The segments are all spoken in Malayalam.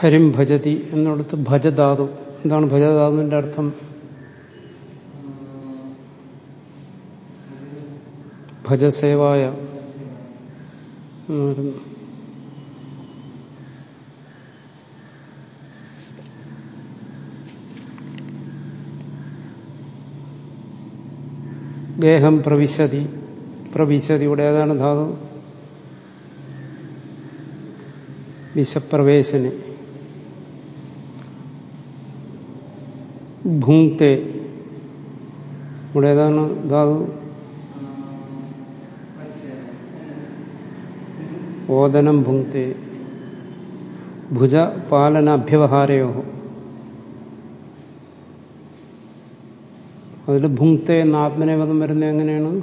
ഹരിം ഭജതി എന്നിടത്ത് ഭജധാതു. എന്താണ് ഭജധാതുവിന്റെ അർത്ഥം? ഭജസേവായ. ഗേഹം പ്രവിശതി. പ്രവിശതി ഇവിടെ ഏതാണ് ധാതു? വിശപ്രവേശന്. ഭുങ്ക്തെ ഇവിടെ ഏതാണ്? ധാതു ഓദനം ഭുങ്ക്തെ ഭുജ പാലന അഭ്യവഹാരയോ അതിൽ ഭുങ്ക്തെ എന്ന ആത്മനേപദം വരുന്നത് എങ്ങനെയാണ്?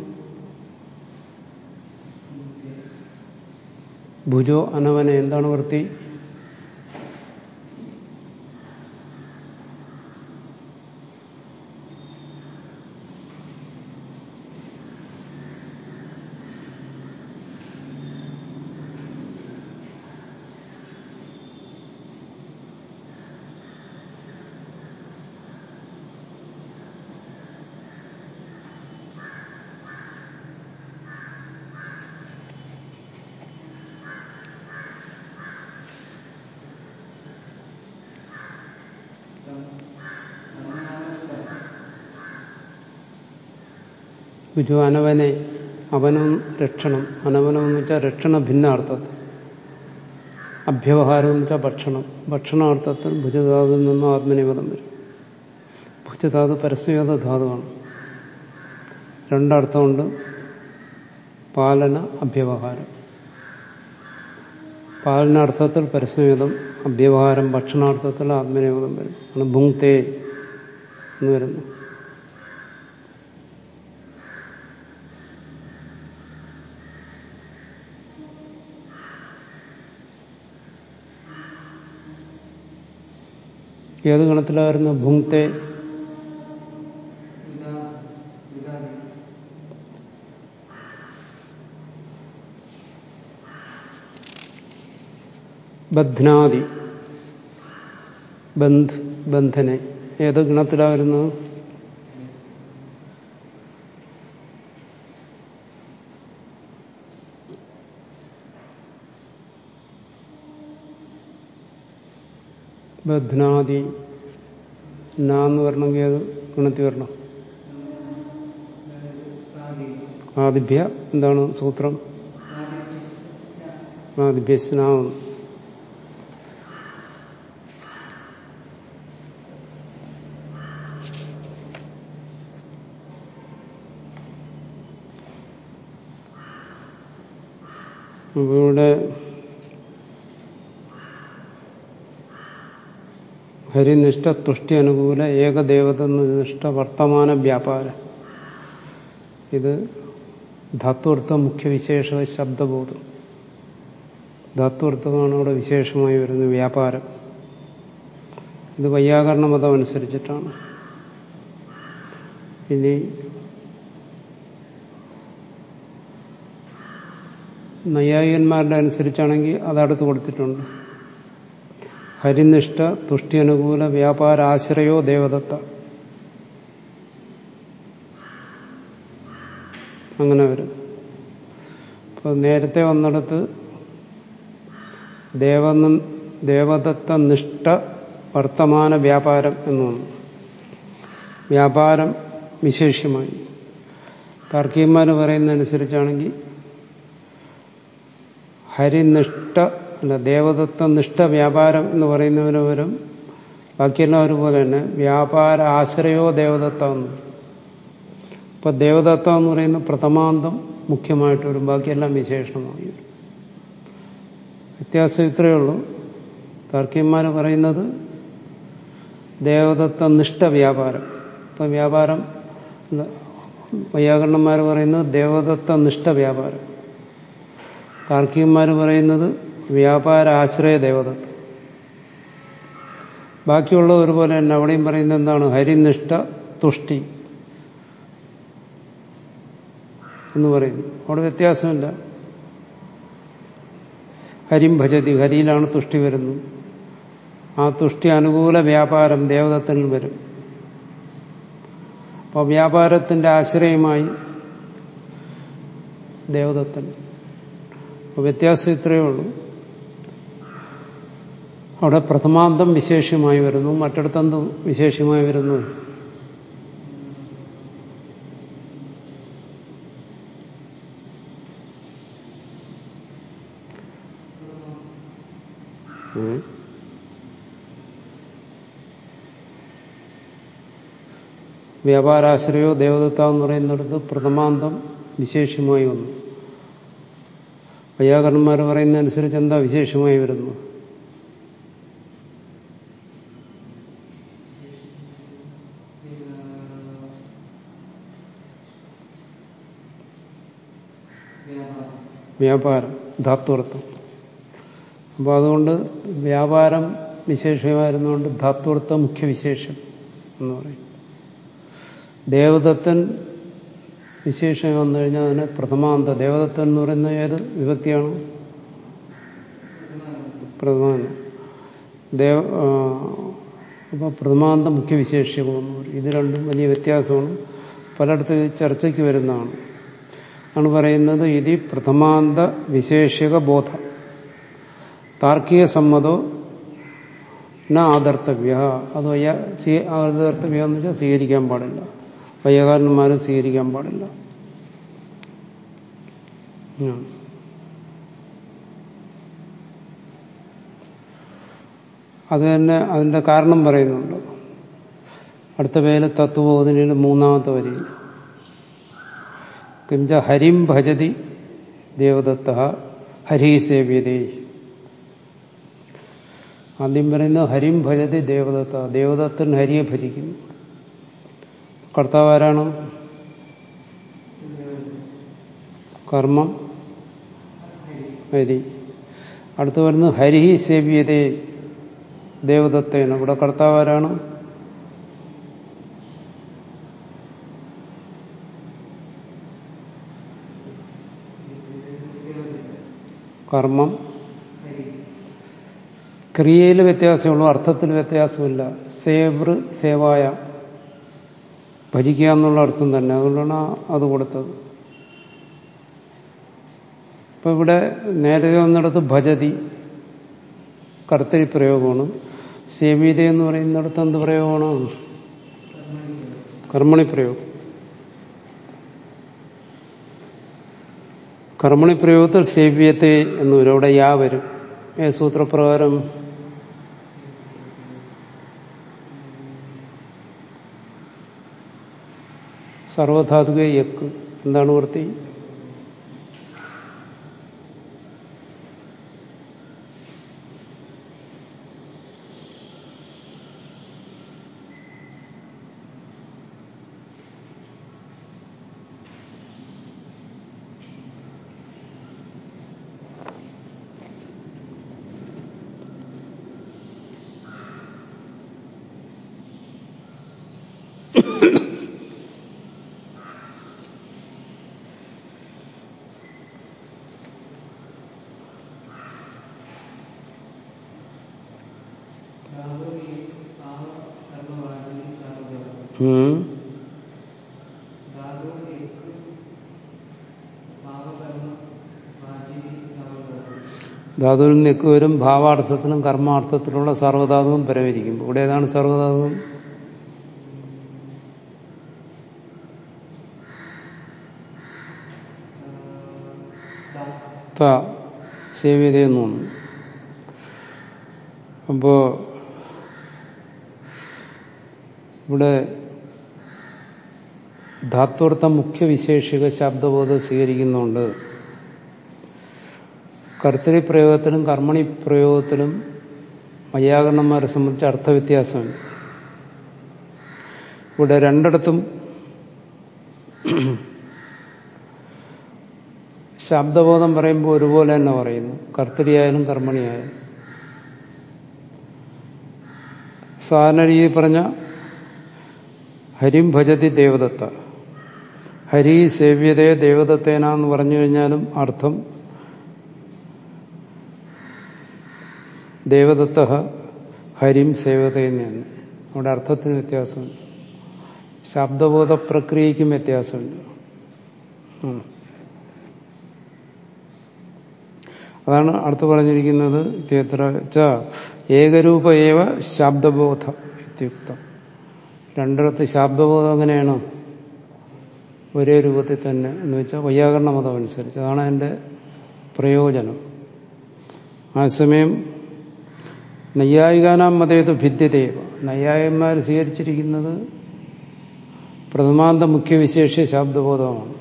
ഭുജോ അനവന. എന്താണ് വൃത്തി? ഭുജോ അനവനെ അവനും രക്ഷണം. അനവനം എന്ന് വെച്ചാൽ രക്ഷണ ഭിന്നാർത്ഥത്തിൽ അഭ്യവഹാരം എന്ന് വെച്ചാൽ ഭക്ഷണം. ഭക്ഷണാർത്ഥത്തിൽ ഭുജധാതുവിൽ നിന്നും ആത്മനിപദം വരും. ഭുജധാതു പരസ്യത ധാതുവാണ്. രണ്ടർത്ഥമുണ്ട്. പാലന അഭ്യവഹാരം. പാലനാർത്ഥത്തിൽ പരസ്യവിധം അഭ്യവഹാരം ഭക്ഷണാർത്ഥത്തിൽ ആത്മനിയോഗം വരും. ആണ് ഭുങ്തേ എന്ന് വരുന്നു ഏത് ഗണത്തിലായിരുന്നു? ഭുങ്തെ ബധ്നാദി. ബന്ധ് ബന്ധനെ. ഏത് ഗണത്തിലാണ് ബധ്നാദി നാന്ന് വരണമെങ്കിൽ അത് ഗുണത്തി വരണം. ആദിഭ്യ എന്താണ് സൂത്രം? ആദിഭ്യസ്നാവും ഇവിടെ ഹരിനിഷ്ഠ തുഷ്ടി അനുകൂല ഏകദേവത നിഷ്ഠ വർത്തമാന വ്യാപാര. ഇത് ധാത്വർത്ഥ മുഖ്യവിശേഷ ശബ്ദബോധം. ധാത്വർത്ഥമാണ് അവിടെ വിശേഷമായി വരുന്നത് വ്യാപാരം. ഇത് വൈയാകരണ മതം അനുസരിച്ചിട്ടാണ്. ഇനി നൈയായികന്മാരുടെ അനുസരിച്ചാണെങ്കിൽ അതടുത്ത് കൊടുത്തിട്ടുണ്ട്. ഹരിനിഷ്ഠ തുഷ്ടി അനുകൂല വ്യാപാരാശ്രയോ ദേവദത്ത. അങ്ങനെ വരും. അപ്പോൾ നേരത്തെ വന്നിടത്ത് ദേവനും ദേവദത്ത നിഷ്ഠ വർത്തമാന വ്യാപാരം എന്ന് വന്നു. വ്യാപാരം വിശേഷ്യമായി താർക്കികന്മാർ പറയുന്നതനുസരിച്ചാണെങ്കിൽ ഹരിനിഷ്ഠ അല്ല ദേവദത്ത നിഷ്ഠ വ്യാപാരം എന്ന് പറയുന്നതിന് പകരം ബാക്കിയെല്ലാം ഒരുപോലെ തന്നെ വ്യാപാര ആശ്രയോ ദേവതത്വം ഇപ്പൊ ദേവതത്വം എന്ന് പറയുന്ന പ്രഥമാന്തം മുഖ്യമായിട്ട് വരും. ബാക്കിയെല്ലാം വിശേഷമായി വരും. വ്യത്യാസം ഇത്രയേ ഉള്ളൂ. താർക്കികന്മാർ പറയുന്നത് ദേവദത്ത നിഷ്ഠ വ്യാപാരം. ഇപ്പൊ വ്യാപാരം വൈയാകരണന്മാർ പറയുന്നത് ദേവദത്ത നിഷ്ഠ വ്യാപാരം. താർക്കികന്മാർ പറയുന്നത് വ്യാപാര ആശ്രയ ദേവതത്വം ബാക്കിയുള്ള ഒരുപോലെ തന്നെ അവിടെയും പറയുന്നത് എന്താണ്? ഹരിനിഷ്ഠ തുഷ്ടി എന്ന് പറയുന്നു. അവിടെ വ്യത്യാസമില്ല. ഹരിം ഭജതി ഹരിയിലാണ് തുഷ്ടി വരുന്നത് ആ തുഷ്ടി അനുകൂല വ്യാപാരം ദേവതത്തിൽ വരും. അപ്പോൾ വ്യാപാരത്തിന്റെ ആശ്രയമായി ദേവതത്തിന് അപ്പോൾ വ്യത്യാസം ഇത്രയേ ഉള്ളൂ. അവിടെ പ്രഥമാന്തം വിശേഷമായി വരുന്നു മറ്റിടത്തന്തം വിശേഷമായി വരുന്നു. വ്യാപാരാശ്രയോ ദേവദത്ത എന്ന് പറയുന്നിടത്ത് പ്രഥമാന്തം വിശേഷമായി വന്നു. വൈയാകരണന്മാർ പറയുന്നതനുസരിച്ച് എന്താ വിശേഷമായി വരുന്നു വ്യാപാരം. ധാത്വർത്ഥം അപ്പോൾ അതുകൊണ്ട് വ്യാപാരം വിശേഷമായിരുന്നുകൊണ്ട് ധാത്വർത്ഥ മുഖ്യവിശേഷം എന്ന് പറയും. ദേവദത്തൻ വിശേഷം വന്നു കഴിഞ്ഞാൽ അതിന് പ്രഥമാന്ത ദേവദത്തൻ എന്ന് പറയുന്ന ഏത് വിഭക്തിയാണ്? പ്രഥമാന്തം. ദേവ അപ്പോൾ പ്രഥമാന്ത മുഖ്യവിശേഷമെന്ന് പറയും. ഇത് രണ്ടും വലിയ വ്യത്യാസമാണ്. പലയിടത്തും ചർച്ചയ്ക്ക് വരുന്നതാണ്. ആണ് പറയുന്നത് ഇതി പ്രഥമാന്ത വിശേഷിക ബോധ. താർക്കിക സമ്മതോ ന ആദർത്തവ്യ. അത് വയ്യ ആദർത്തവ്യ എന്ന് വെച്ചാൽ സ്വീകരിക്കാൻ പാടില്ല. വയ്യകാരന്മാരും സ്വീകരിക്കാൻ പാടില്ല. അത് തന്നെ അതിന്റെ കാരണം പറയുന്നുണ്ട്. അടുത്ത പേര് തത്വബോധനയുടെ മൂന്നാമത്തെ വരിയിൽ. കിഞ്ച ഹരിം ഭജതി ദേവദത്ത ഹരി സേവ്യതേ. ആദ്യം പറയുന്നത് ഹരിം ഭജതി ദേവദത്ത. ദേവദത്തൻ ഹരിയെ ഭജിക്കുന്നു. കർത്താവ് ആരാണ് കർമ്മം? ഹരി. അടുത്ത് വരുന്നത് ഹരി സേവ്യതേ ദേവദത്തേന. ഇവിടെ കർത്താവ് ആരാണ് കർമ്മം. ക്രിയയിൽ വ്യത്യാസമുള്ളൂ അർത്ഥത്തിൽ വ്യത്യാസമില്ല. സേവൃ സേവായ. ഭജിക്കുക എന്നുള്ള അർത്ഥം തന്നെ. അതുകൊണ്ടാണ് അത് കൊടുത്തത്. ഇപ്പൊ ഇവിടെ നേരത്തെ വന്നിടത്ത് ഭജതി കർത്തരി പ്രയോഗമാണ്. സേവീത എന്ന് പറയുന്നിടത്ത് എന്ത് പ്രയോഗമാണ്? കർമ്മണി പ്രയോഗം. കർമ്മണി പ്രയോഗത്തിൽ സേവ്യത്തെ എന്ന് വരും അവിടെ യാ വരും. ഏ സൂത്രപ്രകാരം? സർവധാതുക യക്ക് എന്താണ് വൃത്തി? ധാതുവിൽ നിൽക്കുവരും ഭാവാർത്ഥത്തിലും കർമാർത്ഥത്തിലുള്ള സർവധാതുവും പരമിരിക്കും. ഇവിടെ ഏതാണ് സർവധാതുവും സേവ്യതയെന്ന് അപ്പോ ഇവിടെ ധാത്വർത്ഥ മുഖ്യവിശേഷിക ശബ്ദബോധം സ്വീകരിക്കുന്നുണ്ട് കർത്തരി പ്രയോഗത്തിലും കർമ്മണി പ്രയോഗത്തിലും വൈയാകരണന്മാരെ സംബന്ധിച്ച് അർത്ഥവ്യത്യാസമുണ്ട്. ഇവിടെ രണ്ടിടത്തും ശബ്ദബോധം പറയുമ്പോൾ ഒരുപോലെ തന്നെ പറയുന്നു. കർത്തരിയായാലും കർമ്മണിയായാലും. സാധാരണ രീതി പറഞ്ഞ ഹരിം ഭജതി ദേവദത്ത. ഹരി സേവ്യതേ ദേവദത്തേന എന്ന് പറഞ്ഞു കഴിഞ്ഞാലും അർത്ഥം ദേവദത്ത ഹരിം സേവതയെന്ന് തന്നെ അവിടെ അർത്ഥത്തിന് വ്യത്യാസമുണ്ട്. ശബ്ദബോധ പ്രക്രിയയ്ക്കും വ്യത്യാസമുണ്ട് അതാണ് അടുത്ത് പറഞ്ഞിരിക്കുന്നത് ഇത്യത്ര ച ഏകരൂപ ഏവ ശബ്ദബോധ ഇത്യുക്തം. രണ്ടിടത്ത് ശബ്ദബോധം എങ്ങനെയാണ്? ഒരേ രൂപത്തിൽ തന്നെ എന്ന് വെച്ചാൽ വൈയാകരണ മതം അനുസരിച്ച് അതാണ് അതിന്റെ പ്രയോജനം. ആ സമയം നൈയായികാനാം മതേത് ഭിദ്യതേവ നയ്യായന്മാർ സ്വീകരിച്ചിരിക്കുന്നത് പ്രഥമാന്ത മുഖ്യവിശേഷ ശാബ്ദബോധമാണ്.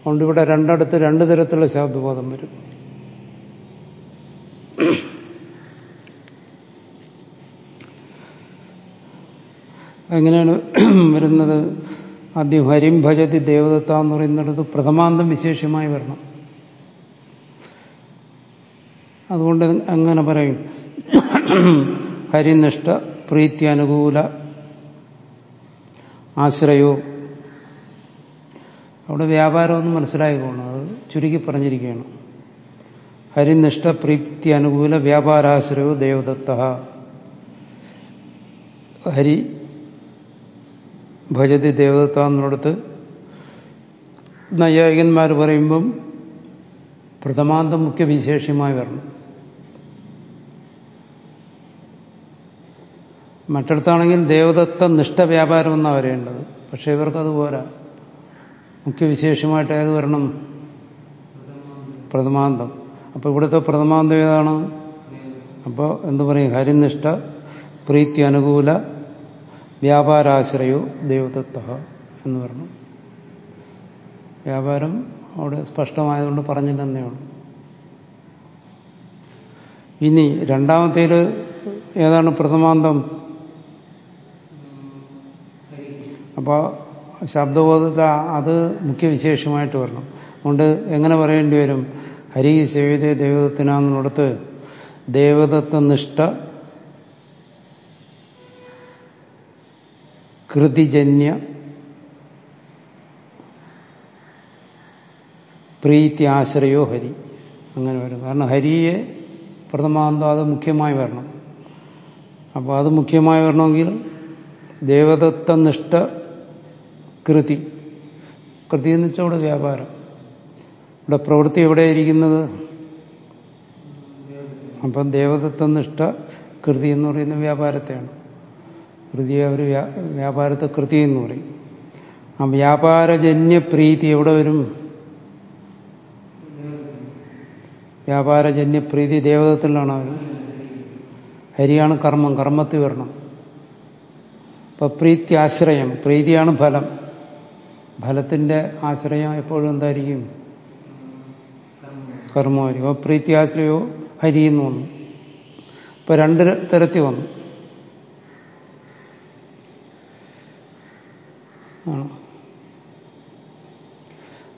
അതുകൊണ്ട് ഇവിടെ രണ്ടിടത്ത് രണ്ട് തരത്തിലുള്ള ശാബ്ദബോധം വരും. എങ്ങനെയാണ് വരുന്നത്? ആദ്യം ഹരിം ഭജതി ദേവദത്ത എന്ന് പറയുന്നിടത്ത് പ്രഥമാന്തം വിശേഷമായി വരണം. അതുകൊണ്ട് അങ്ങനെ പറയും. ഹരിനിഷ്ഠ പ്രീത്തി അനുകൂല ആശ്രയോ. അവിടെ വ്യാപാരമൊന്നും മനസ്സിലായിക്കോണം അത് ചുരുക്കി പറഞ്ഞിരിക്കുകയാണ്. ഹരിനിഷ്ഠ പ്രീപ്തി അനുകൂല വ്യാപാരാശ്രയോ ദേവദത്ത. ഹരി ഭജതി ദേവദത്ത എന്നിടത്ത് നൈയായികന്മാർ പറയുമ്പം പ്രഥമാന്തം മുഖ്യ വിശേഷമായി വരണം. മറ്റിടത്താണെങ്കിൽ ദേവദത്ത നിഷ്ഠ വ്യാപാരം എന്നാണ് വരേണ്ടത് പക്ഷേ ഇവർക്കത് പോരാ. മുഖ്യവിശേഷമായിട്ട് ഏത് വരണം? പ്രഥമാന്തം. അപ്പോൾ ഇവിടുത്തെ പ്രഥമാന്തം ഏതാണ്? അപ്പോൾ എന്തു പറയും? ഹരിനിഷ്ഠ പ്രീത്തി അനുകൂല വ്യാപാരാശ്രയോ ദേവദത്ത എന്ന് പറഞ്ഞു. വ്യാപാരം അവിടെ സ്പഷ്ടമായതുകൊണ്ട് പറഞ്ഞില്ലെന്നേ ഇനി രണ്ടാമത്തേൽ ഏതാണ് പ്രഥമാന്തം? അപ്പോൾ ശബ്ദബോധത്തെ അത് മുഖ്യ വിശേഷമായിട്ട് വരണം. അതുകൊണ്ട് എങ്ങനെ പറയേണ്ടി വരും? ഹരി സേവിത ദേവതത്തിനാന്നിടത്ത് ദേവദത്ത നിഷ്ഠ കൃതിജന്യ പ്രീതി ആശ്രയോ ഹരി. അങ്ങനെ വരും. കാരണം ഹരിയെ പ്രഥമാന്തം അത് മുഖ്യമായി വരണം. അപ്പോൾ അത് മുഖ്യമായി വരണമെങ്കിൽ ദേവദത്ത നിഷ്ഠ കൃതി. കൃതി എന്ന് വെച്ചാൽ ഇവിടെ വ്യാപാരം. ഇവിടെ പ്രവൃത്തി എവിടെയായിരിക്കുന്നത് അപ്പം ദേവതത്വ നിഷ്ഠ കൃതി എന്ന് പറയുന്ന വ്യാപാരത്തെയാണ്. കൃതിയെ അവർ വ്യാപാരത്തെ കൃതി എന്ന് പറയും. ആ വ്യാപാരജന്യ പ്രീതി എവിടെ വരും? വ്യാപാരജന്യ പ്രീതി ദേവതത്തിലാണ് അവർ ഹരിയാണ് കർമ്മം കർമ്മത്തിൽ വരണം. അപ്പൊ പ്രീത്യാശ്രയം പ്രീതിയാണ് ഫലം. ഫലത്തിന്റെ ആശ്രയം എപ്പോഴും എന്തായിരിക്കും? കർമ്മമായിരിക്കും. അപ്പൊ പ്രീതി ആശ്രയോ ഹരി എന്ന് വന്നു. ഇപ്പൊ രണ്ട് തരത്തിൽ വന്നു.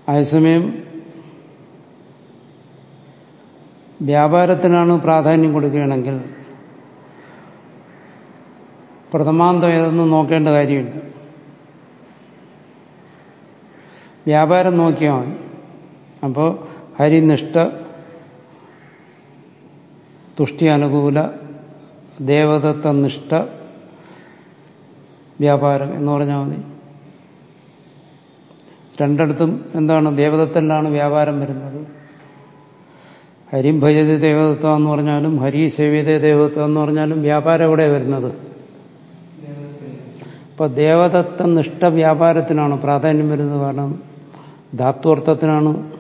അതേസമയം വ്യാപാരത്തിനാണ് പ്രാധാന്യം കൊടുക്കുകയാണെങ്കിൽ പ്രഥമാന്തം ഏതെന്ന് നോക്കേണ്ട കാര്യമില്ല. വ്യാപാരം നോക്കിയാൽ മതി. അപ്പോൾ ഹരിനിഷ്ഠ തുഷ്ടി അനുകൂല ദേവതത്വ നിഷ്ഠ വ്യാപാരം എന്ന് പറഞ്ഞാൽ മതി. രണ്ടിടത്തും എന്താണ് ദേവതത്തിലാണ് വ്യാപാരം വരുന്നത്. ഹരിം ഭജതി ദേവതത്വം എന്ന് പറഞ്ഞാലും ഹരി സേവിത ദേവത്വം എന്ന് പറഞ്ഞാലും വ്യാപാരം എവിടെ വരുന്നത്? ഇപ്പൊ ദേവതത്വ നിഷ്ഠ വ്യാപാരത്തിനാണ് പ്രാധാന്യം വരുന്നത് കാരണം ധാത്വർത്ഥത്തിനാണ്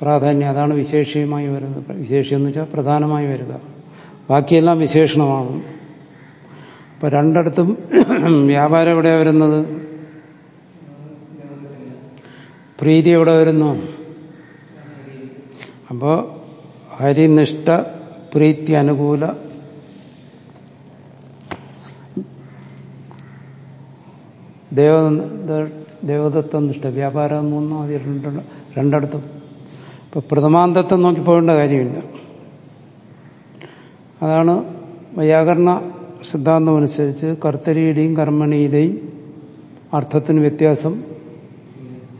പ്രാധാന്യം. അതാണ് വിശേഷമായി വരുന്നത്. വിശേഷം എന്ന് വെച്ചാൽ പ്രധാനമായി വരിക. ബാക്കിയെല്ലാം വിശേഷണമാണ്. അപ്പൊ രണ്ടിടത്തും വ്യാപാരം എവിടെയാണ് വരുന്നത്? പ്രീതി എവിടെ വരുന്നു? അപ്പോ ഹരിനിഷ്ഠ പ്രീതി അനുകൂല. ദേവ ദേവദത്ത നിഷ്ഠ. വ്യാപാരം എന്ന് വന്നാൽ മതി രണ്ട് രണ്ടിടത്തും. ഇപ്പൊ പ്രഥമാന്തത്വം നോക്കി പോകേണ്ട കാര്യമില്ല. അതാണ് വ്യാകരണ സിദ്ധാന്തം അനുസരിച്ച് കർത്തരിയുടെയും കർമ്മണിയുടെയും അർത്ഥത്തിന് വ്യത്യാസം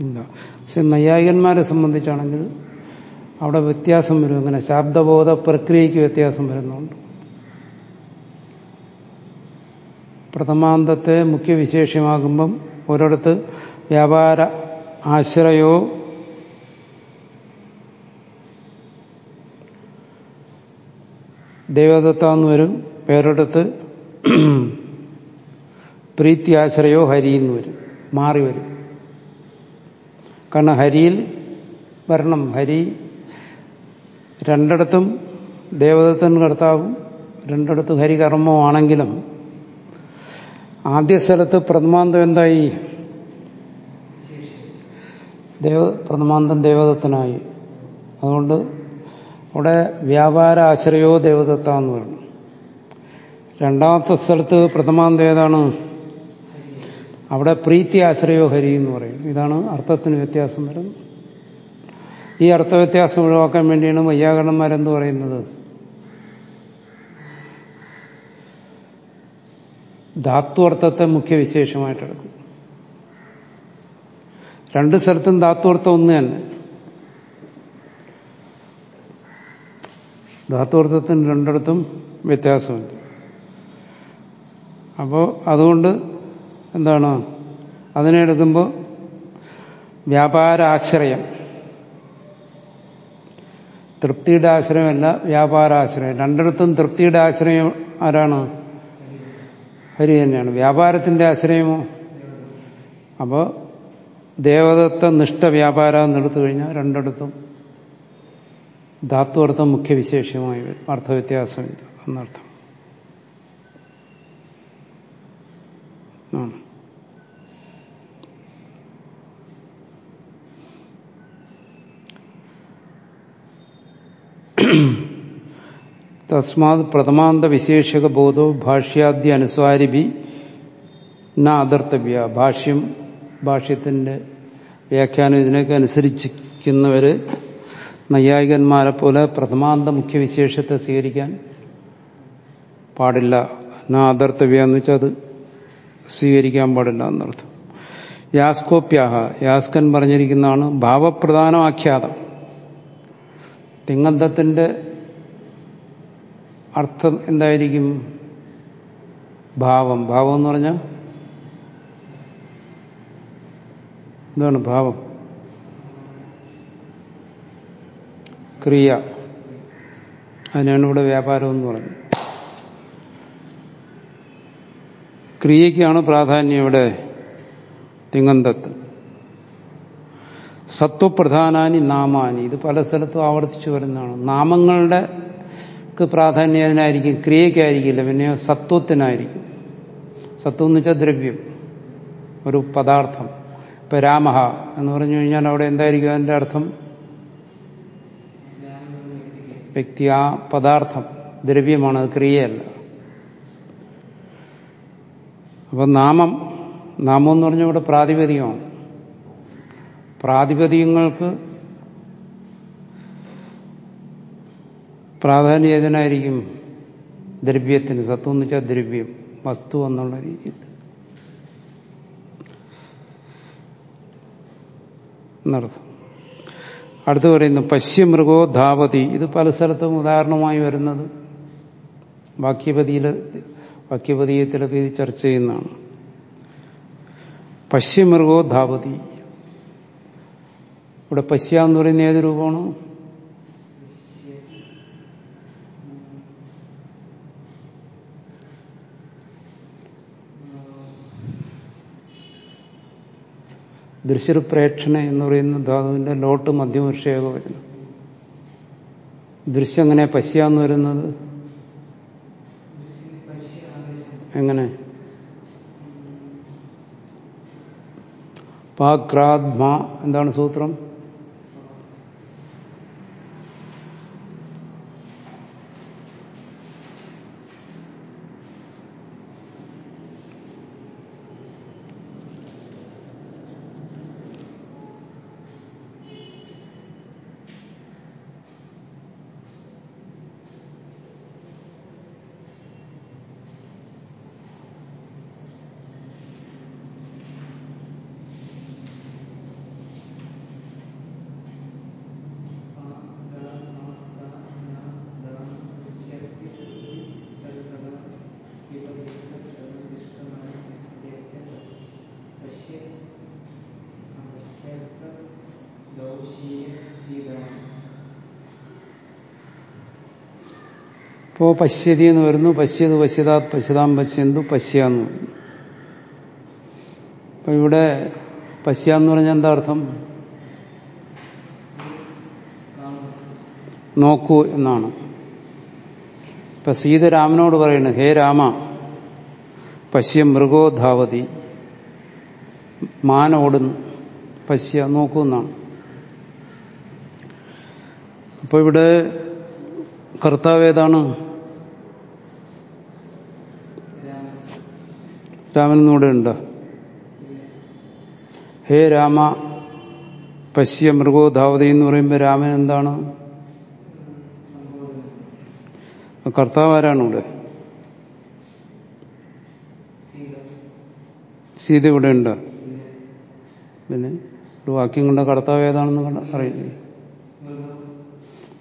ഇല്ല. പക്ഷെ നൈയായികന്മാരെ സംബന്ധിച്ചാണെങ്കിൽ അവിടെ വ്യത്യാസം വരും. അങ്ങനെ ശാബ്ദബോധ പ്രക്രിയയ്ക്ക് വ്യത്യാസം വരുന്നുണ്ട്. പ്രഥമാന്തത്തെ മുഖ്യവിശേഷമാകുമ്പം ഒരിടത്ത് വ്യാപാര ആശ്രയോ ദേവദത്താന്ന് വരും പേരെടുത്ത് പ്രീത്തി ആശ്രയോ ഹരി എന്ന് വരും മാറി വരും. കാരണം ഹരിയിൽ വരണം. ഹരി രണ്ടിടത്തും ദേവദത്തൻ കർത്താവും രണ്ടിടത്തും ഹരികർമ്മമാണെങ്കിലും ആദ്യ സ്ഥലത്ത് പ്രഥമാന്തം എന്തായി? ദേവ പ്രഥമാന്തം ദേവദത്തനായി. അതുകൊണ്ട് അവിടെ വ്യാപാര ആശ്രയോ ദേവദത്ത എന്ന് പറഞ്ഞു. രണ്ടാമത്തെ സ്ഥലത്ത് പ്രഥമാന്തം ഏതാണ്? അവിടെ പ്രീതി ആശ്രയോ ഹരി എന്ന് പറയും ഇതാണ് അർത്ഥത്തിന് വ്യത്യാസം വരുന്നത്. ഈ അർത്ഥവ്യത്യാസം ഒഴിവാക്കാൻ വേണ്ടിയാണ് വയ്യാകരണന്മാരെന്ത് പറയുന്നത്? ധാത്വർത്ഥത്തെ മുഖ്യവിശേഷമായിട്ടെടുക്കും. രണ്ട് സ്ഥലത്തും ധാത്വർത്ഥം ഒന്ന് തന്നെ. ധാത്വർത്ഥത്തിന് രണ്ടിടത്തും വ്യത്യാസമുണ്ട്. അപ്പോൾ അതുകൊണ്ട് എന്താണ്? അതിനെ എടുക്കുമ്പോൾ വ്യാപാരാശ്രയം. തൃപ്തിയുടെ ആശ്രയമല്ല വ്യാപാരാശ്രയം. രണ്ടിടത്തും തൃപ്തിയുടെ ആശ്രയം ആരാണ്? ഹരി തന്നെയാണ്. വ്യാപാരത്തിന്റെ ആശ്രയമോ? അപ്പോൾ ദേവദത്ത നിഷ്ഠ വ്യാപാരം എന്നെടുത്തു കഴിഞ്ഞാൽ രണ്ടിടത്തും ധാത്വർത്ഥം മുഖ്യവിശേഷമായി വരും. അർത്ഥവ്യത്യാസമില്ല എന്നർത്ഥം. തസ്മാത് പ്രഥമാന്ത വിശേഷക ബോധോ ഭാഷ്യാദ്യ അനുസ്വാരിഭി ന അതിർത്തവ്യ ഭാഷ്യം ഭാഷ്യത്തിന്റെ വ്യാഖ്യാനം ഇതിനൊക്കെ അനുസരിച്ചിരിക്കുന്നവർ നൈയായികന്മാരെ പോലെ പ്രഥമാന്ത മുഖ്യവിശേഷത്തെ സ്വീകരിക്കാൻ പാടില്ല. എന്നാ അതിർത്തവ്യ എന്ന് വെച്ചാൽ അത് സ്വീകരിക്കാൻ പാടില്ല എന്നർത്ഥം. യാസ്കോപ്യാഹ യാസ്കൻ പറഞ്ഞിരിക്കുന്നതാണ് ഭാവപ്രധാനമാഖ്യാതം തിങ്ങന്ധത്തിന്റെ അർത്ഥം എന്തായിരിക്കും? ഭാവം. ഭാവം എന്ന് പറഞ്ഞാൽ എന്താണ് ഭാവം? ക്രിയ. അതിനാണ് ഇവിടെ വ്യാപാരം എന്ന് പറഞ്ഞത് ക്രിയയ്ക്കാണ് പ്രാധാന്യം ഇവിടെ തിങ്ങന്തത്ത്. സത്വപ്രധാനാനി നാമാനി. ഇത് പല സ്ഥലത്തും ആവർത്തിച്ചു വരുന്നതാണ്. നാമങ്ങളുടെ പ്രാധാന്യം അതിനായിരിക്കും. ക്രിയയ്ക്കായിരിക്കില്ല. പിന്നെ സത്വത്തിനായിരിക്കും. സത്വം എന്ന് വെച്ചാൽ ദ്രവ്യം. ഒരു പദാർത്ഥം. ഇപ്പൊ എന്ന് പറഞ്ഞു കഴിഞ്ഞാൽ അവിടെ എന്തായിരിക്കും അതിന്റെ അർത്ഥം? വ്യക്തി ആ പദാർത്ഥം ദ്രവ്യമാണ് അത് ക്രിയയല്ല. അപ്പൊ നാമം നാമം എന്ന് പറഞ്ഞാൽ ഇവിടെ പ്രാതിപതികമാണ് പ്രാതിപതികങ്ങൾക്ക് പ്രാധാന്യം ഏതിനായിരിക്കും? ദ്രവ്യത്തിന്. സത്വം എന്ന് വെച്ചാൽ ദ്രവ്യം വസ്തു എന്നുള്ള രീതിയിൽ. എന്നർത്ഥം അടുത്ത് പറയുന്നു പശ്യമൃഗോ ധാവതി. ഇത് പല സ്ഥലത്തും ഉദാഹരണമായി വരുന്നത്. വാക്യപതിയിൽ വാക്യപതീയത്തിലൊക്കെ ഇത് ചർച്ച ചെയ്യുന്നതാണ്. പശ്യമൃഗോ ധാവതി. ഇവിടെ പശ്യ എന്ന് പറയുന്ന ഏത് രൂപമാണ്? ദൃശ്യപ്രേക്ഷണ എന്ന് പറയുന്ന ധാതുവിന്റെ ലോട്ട് മധ്യമർഷയൊക്കെ വരുന്നു. ദൃശ്യം എങ്ങനെ പശ്യ എന്ന് വരുന്നത്? എങ്ങനെ? പാക്രാത്മ എന്താണ് സൂത്രം? ഇപ്പോൾ പശ്യതി എന്ന് വരുന്നു. പശ്യത് പശ്യതാത് പശ്യതാം പശ്യന്തു പശ്യ എന്ന് അപ്പൊ ഇവിടെ പശ്യ എന്ന് പറഞ്ഞാൽ എന്താ അർത്ഥം? നോക്കൂ എന്നാണ്. ഇപ്പൊ സീത രാമനോട് പറയുന്നു ഹേ രാമ പശ്യ മൃഗോ ധാവതി മാന ഓടുന്നു. പശ്യ നോക്കൂ എന്നാണ്. അപ്പൊ ഇവിടെ കർത്താവ് ഏതാണ്? രാമനൂടെ ഉണ്ട്? ഹേ രാമ പശ്യ മൃഗോ ധാവതി എന്ന് പറയുമ്പോൾ രാമൻ എന്താണ്? കർത്താവ് ആരാണ് ഇവിടെ. സീത ഇവിടെ ഉണ്ട്? പിന്നെ ഒരു വാക്യം കൊണ്ട് കർത്താവ് ഏതാണെന്ന് കണ്ട അറിയില്ലേ?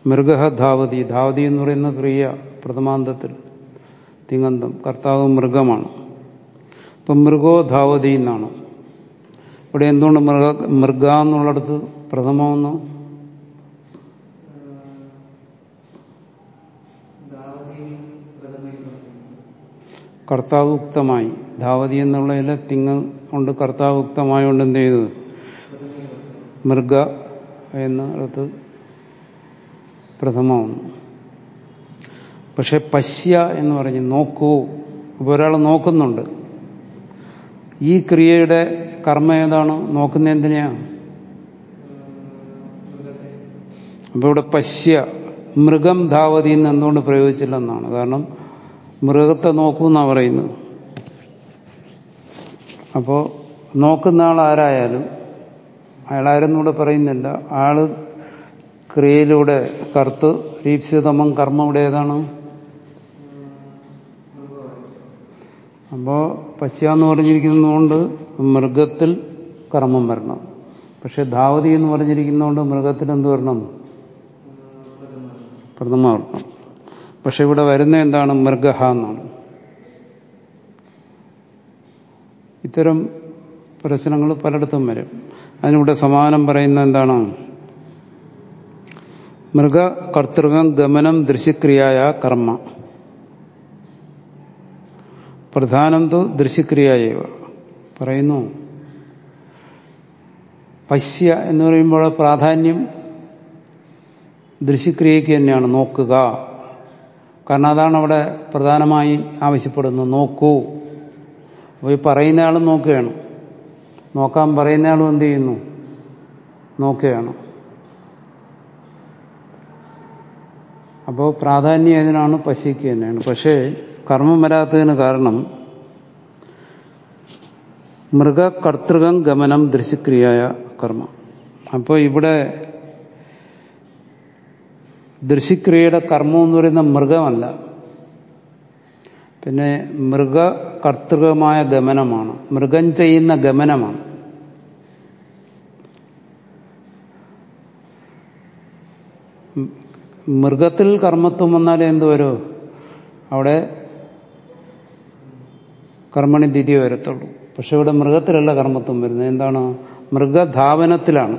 മൃഗ ധാവതി. ധാവതി എന്ന് പറയുന്ന ക്രിയ പ്രഥമാന്തത്തിൽ തിങ്ങന്തം. കർത്താവ് മൃഗമാണ്. അപ്പം മൃഗോ ധാവതി എന്നാണ്. ഇവിടെ എന്തുകൊണ്ട് മൃഗ മൃഗ എന്നുള്ളിടത്ത് പ്രഥമമെന്ന്? കർത്താവുക്തമായി. ധാവതി എന്നുള്ളതിൽ തിങ്ങ കൊണ്ട് കർത്താവുക്തമായി കൊണ്ട് എന്ത് ചെയ്തു? മൃഗ എന്നിടത്ത് പ്രഥമമാണ്. പക്ഷെ പശ്യ എന്ന് പറഞ്ഞ് നോക്കൂ. അപ്പോൾ ഒരാൾ നോക്കുന്നുണ്ട്. ഈ ക്രിയയുടെ കർമ്മ ഏതാണ്? നോക്കുന്ന എന്തിനാ അപ്പൊ ഇവിടെ പശ്യ മൃഗം ധാവതി എന്ന് എന്തുകൊണ്ട് പ്രയോഗിച്ചില്ലെന്നാണ്. കാരണം മൃഗത്തെ നോക്കൂ എന്നാണ് പറയുന്നത്. അപ്പോൾ നോക്കുന്ന ആൾ ആരായാലും അയാളാരെന്നും കൂടെ പറയുന്നില്ല. ആൾ ക്രിയയിലൂടെ കർത്ത് രീപ്സിതമം കർമ്മം ഇവിടെ ഏതാണ്? അപ്പോൾ പശ്യ എന്ന് പറഞ്ഞിരിക്കുന്നതുകൊണ്ട് മൃഗത്തിൽ കർമ്മം വരണം. പക്ഷെ ധാവതി എന്ന് പറഞ്ഞിരിക്കുന്നതുകൊണ്ട് മൃഗത്തിൽ എന്ത് വരണം? പ്രഥമ വരണം. പക്ഷെ ഇവിടെ വരുന്ന എന്താണ്? മൃഗഹ എന്നാണ്. ഇത്തരം പ്രശ്നങ്ങൾ പലയിടത്തും വരും. അതിനിവിടെ സമാനം പറയുന്ന എന്താണ്? മൃഗ കർത്തൃകം ഗമനം ദൃശ്യക്രിയായ കർമ്മ. പ്രധാനം തു ദൃശ്യക്രിയായവ. പറയുന്നു പശ്യ എന്ന് പറയുമ്പോൾ പ്രാധാന്യം ദൃശ്യക്രിയയ്ക്ക് തന്നെയാണ് നോക്കുക. കാരണം അതാണ് അവിടെ പ്രധാനമായി ആവശ്യപ്പെടുന്നത് നോക്കൂ. അപ്പോൾ ഈ പറയുന്നയാളും നോക്കുകയാണ്. നോക്കാൻ പറയുന്നയാളും എന്ത് ചെയ്യുന്നു? നോക്കുകയാണ്. അപ്പോൾ പ്രാധാന്യം ഏതിനാണ്? പശിക്ക് തന്നെയാണ്. പക്ഷേ കർമ്മം വരാത്തതിന് കാരണം മൃഗകർത്തൃകം ഗമനം ദൃശ്യക്രിയായ കർമ്മം. അപ്പോൾ ഇവിടെ ദൃശ്യക്രിയയുടെ കർമ്മം എന്ന് പറയുന്ന മൃഗമല്ല. പിന്നെ മൃഗകർത്തൃകമായ ഗമനമാണ്. മൃഗം ചെയ്യുന്ന ഗമനമാണ്. മൃഗത്തിൽ കർമ്മത്വം വന്നാലേ എന്ത് അവിടെ കർമ്മണി ദ്വിതീയ വരത്തുള്ളൂ. പക്ഷെ ഇവിടെ മൃഗത്തിലല്ല കർമ്മത്വം വരുന്നത്. എന്താണ്? മൃഗധാവനത്തിലാണ്.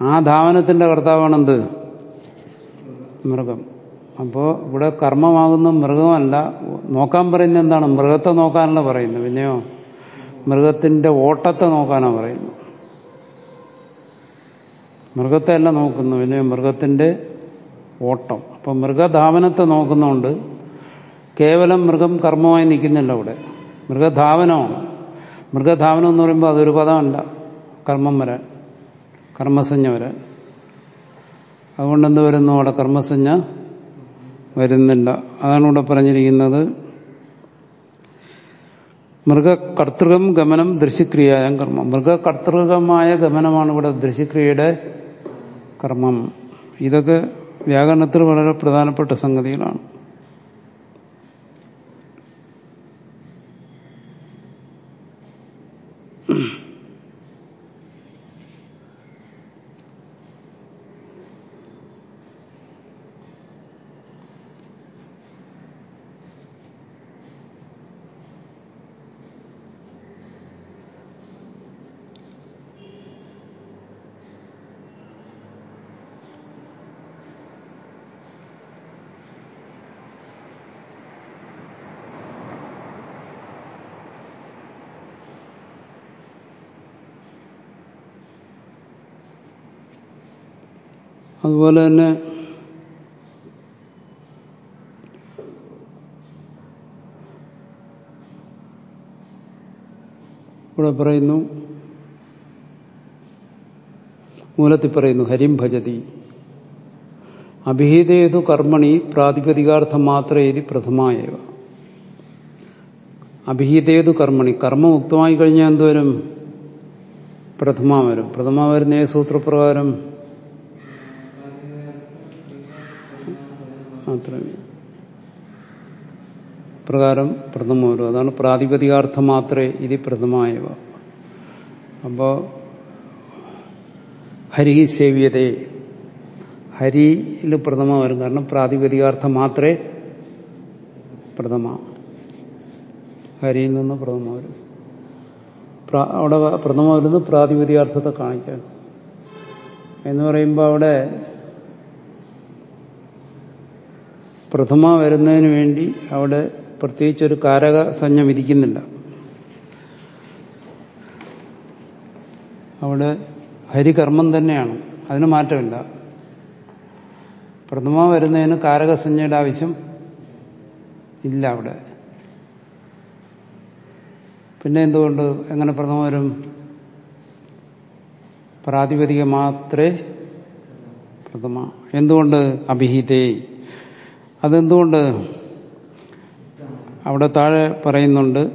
ആ ധാവനത്തിന്റെ കർത്താവാണെന്ത്? മൃഗം. അപ്പോൾ ഇവിടെ കർമ്മമാകുന്ന മൃഗമല്ല. നോക്കാൻ പറയുന്നത് എന്താണ്? മൃഗത്തെ നോക്കാനല്ല പറയുന്നത്. പിന്നെയോ? മൃഗത്തിന്റെ ഓട്ടത്തെ നോക്കാനാണ് പറയുന്നു മൃഗത്തെ അല്ല നോക്കുന്നു പിന്നെയോ? മൃഗത്തിന്റെ ഓട്ടം. അപ്പം മൃഗധാവനത്തെ നോക്കുന്നതുകൊണ്ട് കേവലം മൃഗം കർമ്മമായി നിൽക്കുന്നില്ല അവിടെ. മൃഗധാവനമാണ്. മൃഗധാവനം എന്ന് പറയുമ്പോൾ അതൊരു പദമല്ല. കർമ്മം വരാൻ. കർമ്മസഞ്ജ വരാൻ. അതുകൊണ്ട് എന്ത് വരുന്നു? അവിടെ കർമ്മസഞ്ജ വരുന്നില്ല. അതാണ് ഇവിടെ പറഞ്ഞിരിക്കുന്നത്. മൃഗകർത്തൃകം ഗമനം ദൃശ്യക്രിയായ കർമ്മം. മൃഗകർത്തൃകമായ ഗമനമാണ് ഇവിടെ ദൃശ്യക്രിയയുടെ കർമ്മം. ഇതൊക്കെ വ്യാകരണത്തിൽ വളരെ പ്രധാനപ്പെട്ട സംഗതികളാണ്. Mm-hmm. അതുപോലെ തന്നെ ഇവിടെ പറയുന്നു മൂലത്തിൽ പറയുന്നു ഹരിം ഭജതി. അഭിഹിതേതു കർമ്മണി പ്രാതിപതികാർത്ഥം മാത്രേതി പ്രഥമായവ. അഭിഹിതേതു കർമ്മണി കർമ്മം മുക്തമായി കഴിഞ്ഞാൽ എന്തുവരും? പ്രഥമ വരും പ്രഥമ വരുന്ന ഏ സൂത്രപ്രകാരം മാത്രമേ. പ്രകാരം പ്രഥമ വരും അതാണ് പ്രാതിപതികാർത്ഥം മാത്രമേ ഇത് പ്രഥമായവ. അപ്പോ ഹരി സേവ്യതയെ ഹരിയിൽ പ്രഥമ വരും കാരണം പ്രാതിപതികാർത്ഥം മാത്രമേ പ്രഥമ ഹരിയിൽ നിന്ന് പ്രഥമ വരും. അവിടെ പ്രഥമ വരുന്നത് പ്രാതിപതികാർത്ഥത്തെ കാണിക്കാൻ. എന്ന് പറയുമ്പോൾ അവിടെ പ്രഥമ വരുന്നതിന് വേണ്ടി അവിടെ പ്രത്യേകിച്ചൊരു കാരക സഞ്ജ വിധിക്കുന്നില്ല അവിടെ ഹരികർമ്മം തന്നെയാണ്. അതിന് മാറ്റമില്ല. പ്രഥമ വരുന്നതിന് കാരകസഞ്ജയുടെ ആവശ്യം ഇല്ല അവിടെ. പിന്നെ എന്തുകൊണ്ട് എങ്ങനെ പ്രഥമ വരും? പ്രാതിപതിക മാത്രേ പ്രഥമ. എന്തുകൊണ്ട് അഭിഹിതേ? അതെന്തുകൊണ്ട്? അവിടെ താഴെ പറയുന്നുണ്ട്.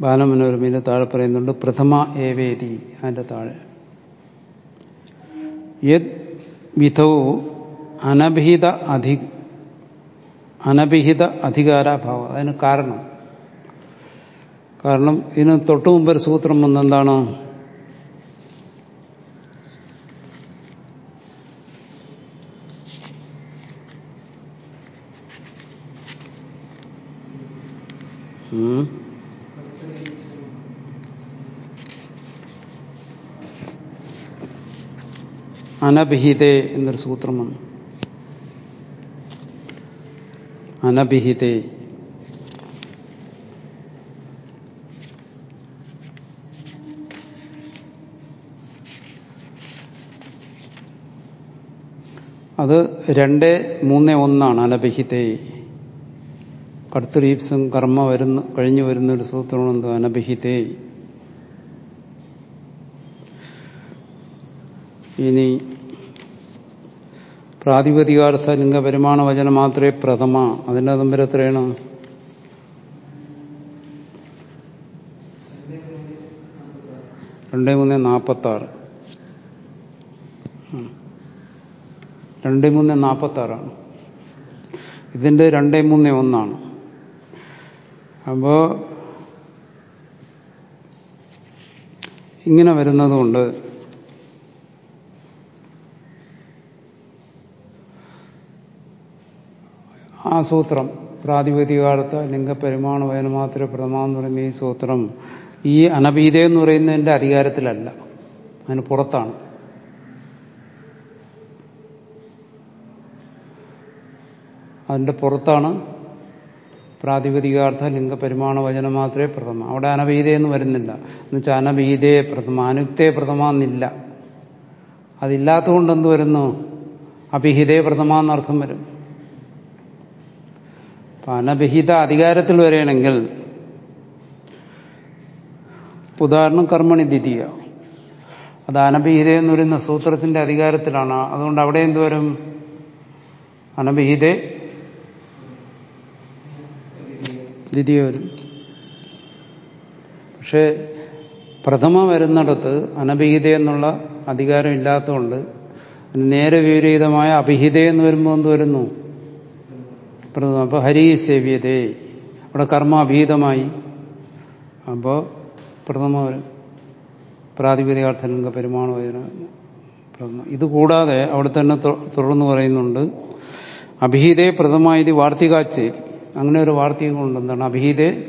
ബാലമനോരമയിലെ താഴെ പറയുന്നുണ്ട് പ്രഥമ ഏവേദി അതിന്റെ താഴെ. യത് വിധ അനഭിഹിത അധി അനഭിഹിത അധികാരാഭാവം. അതിന് കാരണം കാരണം ഇതിന് തൊട്ടു മുമ്പൊരു സൂത്രം വന്നെന്താണ്? അനഭിഹിതേ എന്നൊരു സൂത്രം അനഭിഹിതേ. അത് രണ്ട് മൂന്ന് ഒന്നാണ് അനഭിഹിതേ. കർത്തരീപ്സും കർമ്മ വരുന്ന കഴിഞ്ഞു വരുന്ന ഒരു സൂത്രമാണ് എന്ത് അനഭിഹിതേ. ഇനി പ്രാതിപതികാർത്ഥ ലിംഗപരിമാണ വചനം മാത്രമേ പ്രഥമ. അതിന്റെ നമ്പർ എത്രയാണ്? രണ്ട് മൂന്ന് നാൽപ്പത്തി ആറ് രണ്ട് മൂന്ന് നാൽപ്പത്തി ആറാണ് ഇതിന്റെ രണ്ട് മൂന്ന് ഒന്നാണ്. അപ്പോ ഇങ്ങനെ വരുന്നതുകൊണ്ട് ആ സൂത്രം പ്രാതിപതികാലത്ത് ലിംഗപരിമാണ വയനമാത്ര പ്രഥമ എന്ന് പറയുന്ന ഈ സൂത്രം ഈ അനഭീത എന്ന് പറയുന്നതിന്റെ അധികാരത്തിലല്ല. അതിന് പുറത്താണ്. അതിന്റെ പുറത്താണ് പ്രാതിപതികാർത്ഥ ലിംഗ പരിമാണ വചനം മാത്രമേ പ്രഥമ. അവിടെ അനഭീത എന്ന് വരുന്നില്ല. എന്നുവെച്ചാൽ അനവീതേ പ്രഥമ അനുക്തേ പ്രഥമ എന്നില്ല അതില്ലാത്തതുകൊണ്ട് എന്ത് വരുന്നു? അഭിഹിതേ പ്രഥമ എന്നർത്ഥം വരും. അനഭിഹിത അധികാരത്തിൽ വരികയാണെങ്കിൽ ഉദാഹരണം കർമ്മണി ദ്വിതീയ. അത് അനഭിഹിത എന്ന് വരുന്ന സൂത്രത്തിന്റെ അധികാരത്തിലാണ്. അതുകൊണ്ട് അവിടെ എന്തുവരും അനഭിഹിതേ ദ്വിതീയ വരും പക്ഷേ പ്രഥമ വരുന്നിടത്ത് അനഭിഹിത എന്നുള്ള അധികാരം ഇല്ലാത്തതുകൊണ്ട് നേരെ വിപരീതമായ അഭിഹിത എന്ന് വരുമ്പോൾ എന്ത് വരുന്നു? പ്രഥമ അപ്പോൾ ഹരി സേവ്യതേ. അവിടെ കർമ്മ അഭിഹിതമായി. അപ്പോൾ പ്രഥമ വരും. പ്രാതിപതികാർത്ഥനങ്ക പെരുമാണ പ്രഥമ. ഇത് കൂടാതെ അവിടെ തന്നെ തുടർന്ന് പറയുന്നുണ്ട് അഭിഹിതേ പ്രഥമായത് വാർത്തികാച്ചേരി അങ്ങനെ ഒരു വാർത്തയും കൊണ്ട് എന്താണ് അഭീതേ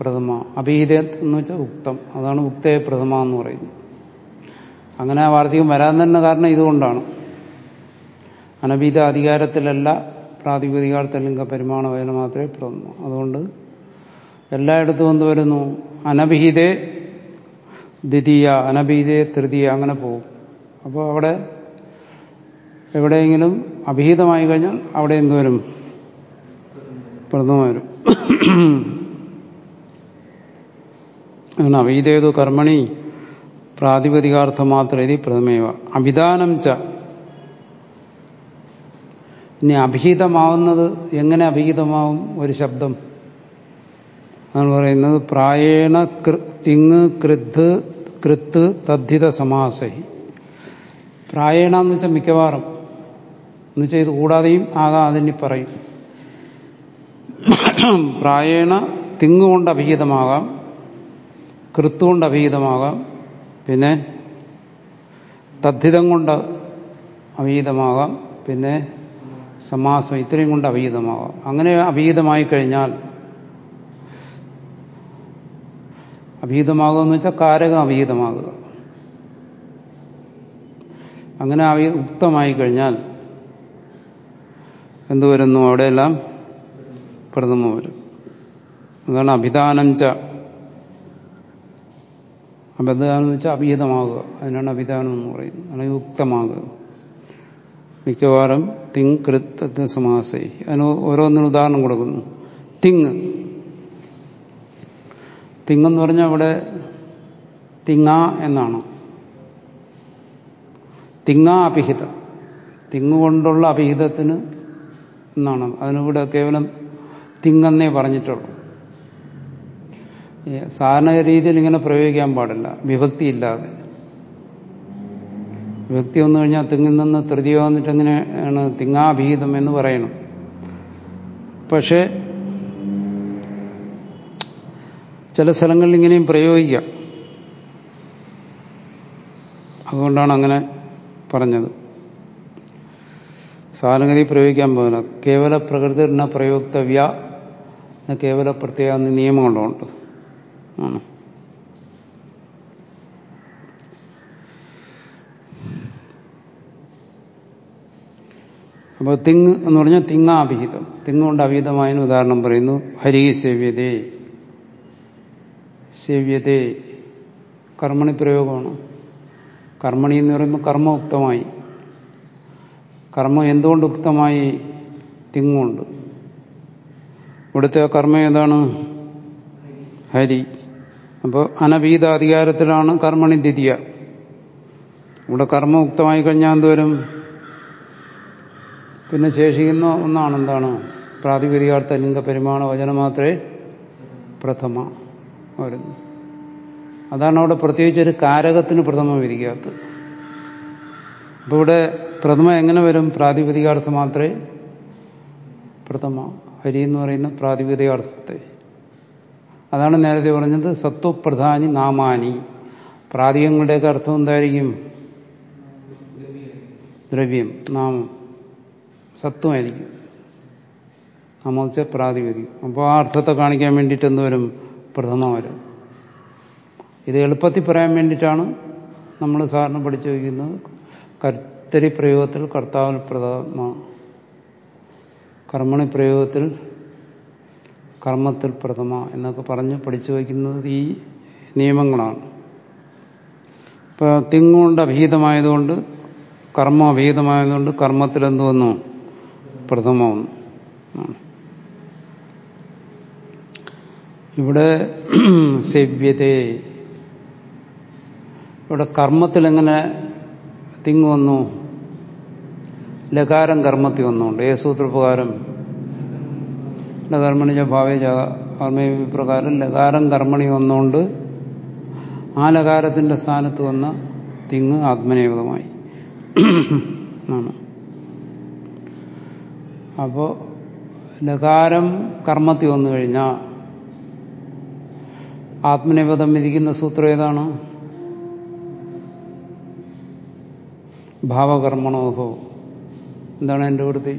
പ്രഥമ. അഭിഹിത എന്ന് വെച്ചാൽ ഉക്തം. അതാണ് ഉക്തേ പ്രഥമ എന്ന് പറയുന്നത്. അങ്ങനെ ആ വാർത്തകം വരാൻ തന്നെ കാരണം ഇതുകൊണ്ടാണ്. അനഭീത അധികാരത്തിലല്ല പ്രാതിപതികാർത്ഥ ലിംഗ പരിമാണ വേദന മാത്രമേ പ്രഥമ അതുകൊണ്ട് എല്ലായിടത്തും എന്ത് വരുന്നു? അനഭിഹിതേ ദ്വിതീയ അനഭിഹിതേ തൃതീയ അങ്ങനെ പോകും. അപ്പോൾ അവിടെ എവിടെയെങ്കിലും അഭിഹിതമായി കഴിഞ്ഞാൽ അവിടെ എന്ത് വരും പ്രഥമ വരും അങ്ങനെ അഭിഹിതേതു കർമ്മണി പ്രാതിപതികാർത്ഥം മാത്രം ഇത് പ്രഥമേവ. അഭിധാനം ച. ഇനി അഭിഹിതമാവുന്നത് എങ്ങനെ അഭിഹിതമാവും? ഒരു ശബ്ദം. അതാണ് പറയുന്നത് പ്രായേണ തിങ് കൃത്ത് കൃത്ത് തദ്ധിത സമാസഹി. പ്രായേണ എന്ന് വെച്ചാൽ മിക്കവാറും. എന്ന് വെച്ചാൽ ഇത് കൂടാതെയും ആകാം അതിന് പറയും. പ്രായേണ തിങ്ങുകൊണ്ട് അഭിഹിതമാകാം കൃത്തുകൊണ്ട് അഭിഹിതമാകാം പിന്നെ തദ്ധിതം കൊണ്ട് അഭിഹിതമാകാം പിന്നെ സമാസം ഇത്രയും കൊണ്ട് അഭിഹിതമാകാം. അങ്ങനെ അഭിഹിതമായി കഴിഞ്ഞാൽ അഭിഹിതമാകുക എന്ന് വെച്ചാൽ കാരകം അഭിഹിതമാകുക. അങ്ങനെ അവി ഉക്തമായി കഴിഞ്ഞാൽ എന്തുവരുന്നു അവിടെയെല്ലാം? പ്രഥമ വരും അതാണ് അഭിധാനം ച. അഭിധാനം എന്ന് വെച്ചാൽ അഭിഹിതമാകുക അതിനാണ് അഭിധാനം എന്ന് പറയുന്നത്. അല്ലെങ്കിൽ യുക്തമാകുക മിക്കവാറും തിങ് കൃത്ത് സമാസൈ. അതിന് ഓരോന്നിനും ഉദാഹരണം കൊടുക്കുന്നു. തിങ്. തിങ്ങെന്ന് പറഞ്ഞാൽ അവിടെ തിങ്ങ എന്നാണ്. തിങ്ങാ അഭിഹിതം. തിങ്ങുകൊണ്ടുള്ള അഭിഹിതത്തിന് എന്നാണ്. അതിനിവിടെ കേവലം തിങ്ങെന്നേ പറഞ്ഞിട്ടുള്ളൂ. സാധാരണ രീതിയിൽ ഇങ്ങനെ പ്രയോഗിക്കാൻ പാടില്ല. വിഭക്തി ഇല്ലാതെ വിഭക്തി വന്നു കഴിഞ്ഞാൽ തിങ്ങിൽ നിന്ന് തൃതി വന്നിട്ട് എങ്ങനെയാണ് തിങ്ങാഭീതം എന്ന് പറയണം. പക്ഷേ ചില സ്ഥലങ്ങളിൽ ഇങ്ങനെയും പ്രയോഗിക്കാം. അതുകൊണ്ടാണ് അങ്ങനെ പറഞ്ഞത്. സാധനഗതി പ്രയോഗിക്കാൻ പോകുന്നത്. കേവല പ്രകൃതി പ്രയോക്തവ്യ കേവല പ്രത്യേക നിയമങ്ങളുണ്ട്. ആണ്. അപ്പോൾ തിങ് എന്ന് പറഞ്ഞാൽ തിങ്ങാഭിഹിതം തിങ്ങുകൊണ്ട് അഭിഹിതമായതിന് ഉദാഹരണം പറയുന്നു. ഹരി സേവ്യതേ. സേവ്യതേ. കർമ്മണി പ്രയോഗമാണ്. കർമ്മണി എന്ന് പറയുമ്പോൾ കർമ്മ ഉക്തമായി കർമ്മം എന്തുകൊണ്ട് ഉക്തമായി? തിങ്ങുണ്ട് ഇവിടുത്തെ കർമ്മ ഏതാണ്? ഹരി. അപ്പോൾ അനഭീത അധികാരത്തിലാണ് കർമ്മണി ദ്വിതീയ. ഇവിടെ കർമ്മം ഉക്തമായി കഴിഞ്ഞാൽ എന്തോരും പിന്നെ ശേഷിക്കുന്ന ഒന്നാണ് എന്താണ്? പ്രാതിപതികാർത്ഥ ലിംഗ പരിമാണ വചനം മാത്രമേ പ്രഥമ വരുന്നു. അതാണ് അവിടെ പ്രത്യേകിച്ച് ഒരു കാരകത്തിന് പ്രഥമ വിധിക്കാത്തത്. അപ്പോൾ ഇവിടെ പ്രഥമ എങ്ങനെ വരും? പ്രാതിപതികാർത്ഥം മാത്രമേ പ്രഥമ ഹരി എന്ന് പറയുന്ന പ്രാതിപതികാർത്ഥത്തെ അതാണ് നേരത്തെ പറഞ്ഞത് സത്വപ്രധാനി നാമാനി. പ്രാതികങ്ങളുടെയൊക്കെ അർത്ഥം എന്തായിരിക്കും? ദ്രവ്യം നാമം. സത്വമായിരിക്കും. നാമം വെച്ചാൽ അപ്പോൾ ആ അർത്ഥത്തെ കാണിക്കാൻ വേണ്ടിയിട്ട് എന്തുവരും പ്രഥമ വരും. ഇത് എളുപ്പത്തിൽ പറയാൻ വേണ്ടിയിട്ടാണ് നമ്മൾ സാറിന് പഠിച്ചു വയ്ക്കുന്നത്. കർത്തരി പ്രയോഗത്തിൽ കർത്താവിൽ പ്രഥമ. കർമ്മണി പ്രയോഗത്തിൽ കർമ്മത്തിൽ പ്രഥമ എന്നൊക്കെ പറഞ്ഞ് പഠിച്ചു വയ്ക്കുന്നത് ഈ നിയമങ്ങളാണ്. ഇപ്പോൾ തിങ്ങുകൊണ്ട് അഭീതമായതുകൊണ്ട് കർമ്മം അഭീതമായതുകൊണ്ട് കർമ്മത്തിൽ എന്ത് വന്നു? പ്രഥമ. വന്നു ഇവിടെ സേവ്യതേ. ഇവിടെ കർമ്മത്തിൽ എങ്ങനെ തിങ്ങുവന്നു വന്നു? ലകാരം കർമ്മത്തിൽ വന്നുകൊണ്ട്. ഏ സൂത്രപ്രകാരം? ലകർമ്മണി ഭാവേ കർമ്മ പ്രകാരം ലകാരം കർമ്മണി വന്നുകൊണ്ട് ആ ലകാരത്തിന്റെ സ്ഥാനത്ത് വന്ന തിങ് ആത്മനേപതമായി ആണ്. അപ്പോ ലകാരം കർമ്മത്തിൽ വന്നു കഴിഞ്ഞാൽ ആത്മനേപതം വിധിക്കുന്ന സൂത്രം ഏതാണ്? ഭാവകർമ്മണോഹോ. എന്താണ് എന്റെ വൃത്തി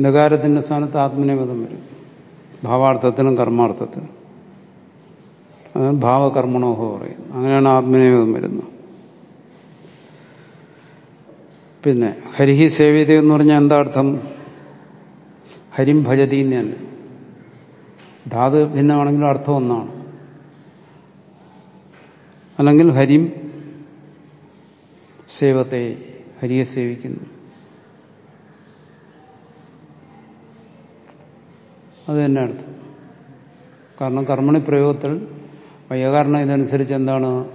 നകാരത്തിന്റെ സ്ഥാനത്ത് ആത്മനിപദം വരും. ഭാവാർത്ഥത്തിനും കർമാർത്ഥത്തിനും അതാണ് ഭാവകർമ്മണോഹോ പറയും അങ്ങനെയാണ് ആത്മനിപദം വരുന്നത്. പിന്നെ ഹരിഹി സേവ്യത എന്ന് പറഞ്ഞാൽ എന്താ അർത്ഥം? ഹരിം ഭജതി തന്നെ. ധാതു ഭിന്നമാണെങ്കിലും അർത്ഥം ഒന്നാണ്. അല്ലെങ്കിൽ ഹരിം സേവത്തെ ഹരിയെ സേവിക്കുന്നു. അത് തന്നെ അർത്ഥം കാരണം കർമ്മണി പ്രയോഗത്തിൽ വയ്യകാരണം ഇതനുസരിച്ച് എന്താണ്?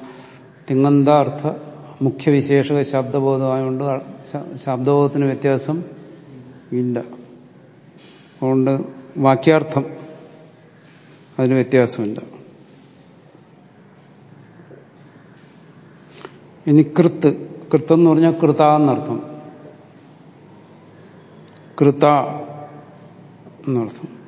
തിങ്ങന്താർത്ഥ മുഖ്യവിശേഷക ശബ്ദബോധമായതുകൊണ്ട് ശബ്ദബോധത്തിന് വ്യത്യാസം ഇല്ല. അതുകൊണ്ട് വാക്യാർത്ഥം അതിന് വ്യത്യാസമില്ല. ഇനി കൃത്ത് എന്ന് പറഞ്ഞാൽ കൃത എന്നർത്ഥം. കൃത എന്നർത്ഥം.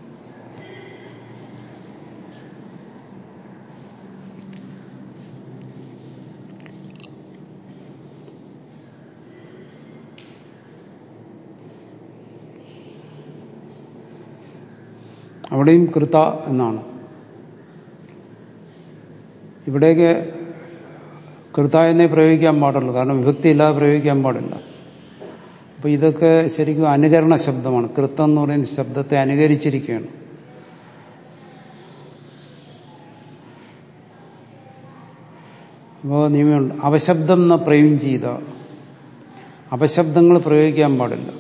അവിടെയും കൃത എന്നാണ്. ഇവിടേക്ക് കൃത എന്നേ പ്രയോഗിക്കാൻ പാടുള്ളൂ. കാരണം വിഭക്തി ഇല്ലാതെ പ്രയോഗിക്കാൻ പാടില്ല. അപ്പൊ ഇതൊക്കെ ശരിക്കും അനുകരണ ശബ്ദമാണ്. കൃത്തം എന്ന് പറയുന്ന ശബ്ദത്തെ അനുകരിച്ചിരിക്കുകയാണ്. അപ്പോൾ നിയമമുണ്ട്. അവശബ്ദം എന്ന പ്രയും ചെയ്ത. അപശബ്ദങ്ങൾ പ്രയോഗിക്കാൻ പാടില്ല.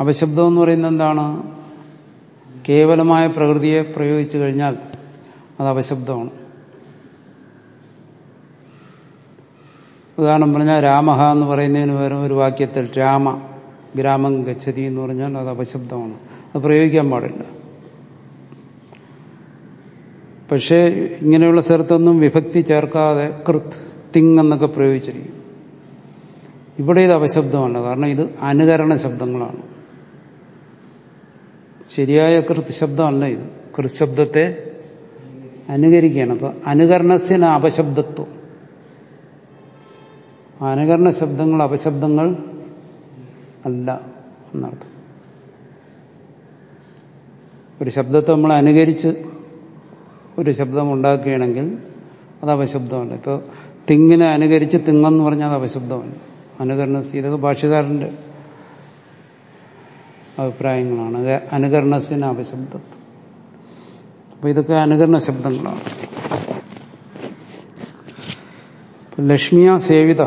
അപശബ്ദം എന്ന് പറയുന്നത് എന്താണ്? കേവലമായ പ്രകൃതിയെ പ്രയോഗിച്ചു കഴിഞ്ഞാൽ അത് അപശബ്ദമാണ്. ഉദാഹരണം പറഞ്ഞാൽ രാമഹ എന്ന് പറയുന്നതിന് പകരം ഒരു വാക്യത്തിൽ രാമ ഗ്രാമം ഗച്ഛതി എന്ന് പറഞ്ഞാൽ അത് അപശബ്ദമാണ്. അത് പ്രയോഗിക്കാൻ പാടില്ല. പക്ഷേ ഇങ്ങനെയുള്ള സ്ഥലത്തൊന്നും വിഭക്തി ചേർക്കാതെ കൃത് തിങ് എന്നൊക്കെ പ്രയോഗിച്ചിരിക്കും. ഇവിടെ ഇത് അപശബ്ദമല്ല. കാരണം ഇത് അനുകരണ ശബ്ദങ്ങളാണ്. ശരിയായ കൃത് ശബ്ദമല്ല ഇത്. കൃത്ശബ്ദത്തെ അനുകരിക്കുകയാണ്. അപ്പൊ അനുകരണസിന് അപശബ്ദത്വം. അനുകരണ ശബ്ദങ്ങൾ അപശബ്ദങ്ങൾ അല്ല എന്നർത്ഥം. ഒരു ശബ്ദത്തെ നമ്മൾ അനുകരിച്ച് ഒരു ശബ്ദം ഉണ്ടാക്കുകയാണെങ്കിൽ അത് അപശബ്ദമല്ല. ഇപ്പോൾ തിങ്ങിനെ അനുകരിച്ച് തിങ്ങെന്ന് പറഞ്ഞാൽ അത് അപശബ്ദമല്ല. അനുകരണ ഇതൊക്കെ ഭാഷകാരന്റെ അഭിപ്രായങ്ങളാണ്. അനുകരണസിന് അപശബ്ദത്വം അപ്പൊ ഇതൊക്കെ അനുകരണ ശബ്ദങ്ങളാണ്. ലക്ഷ്മിയ സേവിത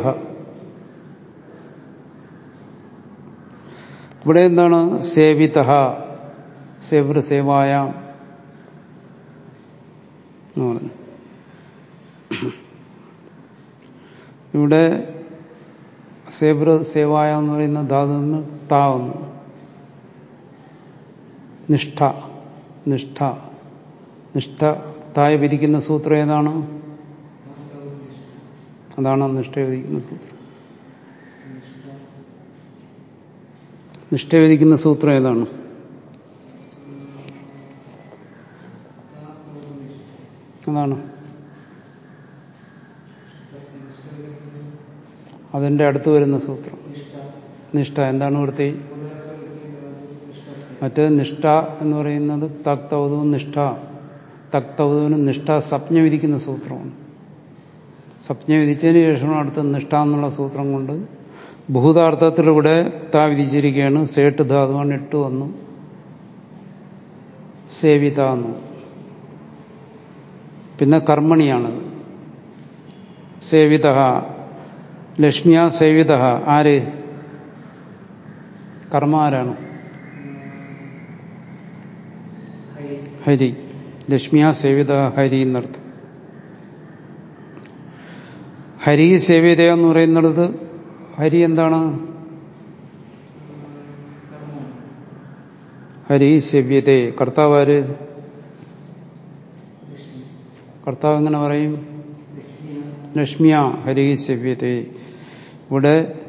ഇവിടെ എന്താണ്? സേവിത സേവൃ സേവായ. എന്ന് ഇവിടെ സേവൃ സേവായ എന്ന് പറയുന്ന ധാതു നിന്ന് താ വന്നു. നിഷ്ഠ നിഷ്ഠ നിഷ്ഠ. താഴെ വിധിക്കുന്ന സൂത്രം ഏതാണ്? അതാണ് നിഷ്ഠ വിധിക്കുന്ന സൂത്രം. നിഷ്ഠ വിധിക്കുന്ന സൂത്രം ഏതാണ്? അതാണ്. അതിന്റെ അടുത്ത് വരുന്ന സൂത്രം. നിഷ്ഠ. എന്താണ് ഇവിടുത്തെ മറ്റേ നിഷ്ഠ എന്ന് പറയുന്നത് തക്തൗതവും നിഷ്ഠ. തക്തൗതവിനും നിഷ്ഠ സപ്ഞ വിധിക്കുന്ന സൂത്രമാണ്. സപ്ഞ വിധിച്ചതിന് ശേഷമാണ് അടുത്ത നിഷ്ഠ എന്നുള്ള സൂത്രം കൊണ്ട് ഭൂതാർത്ഥത്തിലൂടെ താ വിധിച്ചിരിക്കുകയാണ്. സേട്ട് ധാതുവാണ് ഇട്ട് വന്നു. സേവിത എന്നു. പിന്നെ കർമ്മണിയാണത്. സേവിത ലക്ഷ്മിയ സേവിത ആര്? കർമ്മ ഹരി ലക്ഷ്മിയാ സേവിത ഹരി എന്നർത്ഥം. ഹരി സേവിത എന്ന് പറയുന്നത് ഹരി എന്താണ്? ഹരി സേവ്യത കർത്താവ് ആര്? കർത്താവ് എങ്ങനെ പറയും? ലക്ഷ്മിയ. ഹരി സേവ്യത ഇവിടെ